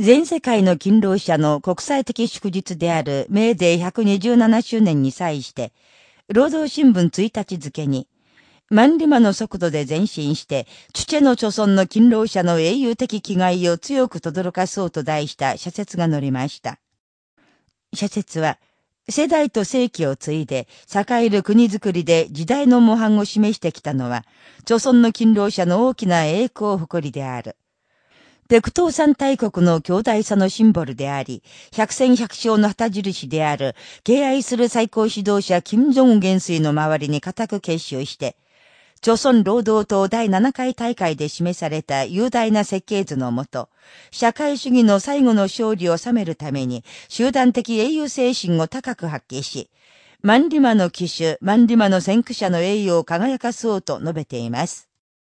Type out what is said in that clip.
全世界の勤労者の国際的祝日であるメーデー127周年に際して、労働新聞1日付に、万里馬の速度で前進して、チュチェの著村の勤労者の英雄的気概を強く轟かそうと題した社説が載りました。社説は、世代と世紀を継いで、栄える国づくりで時代の模範を示してきたのは、著村の勤労者の大きな栄光を誇りである。北東山大国の強大さのシンボルであり、百戦百勝の旗印である、敬愛する最高指導者金正恩元帥の周りに固く結集して、朝鮮労働党第7回大会で示された雄大な設計図のもと、社会主義の最後の勝利を収めるために、集団的英雄精神を高く発揮し、万里馬の騎手、万里馬の先駆者の栄誉を輝かそうと述べています。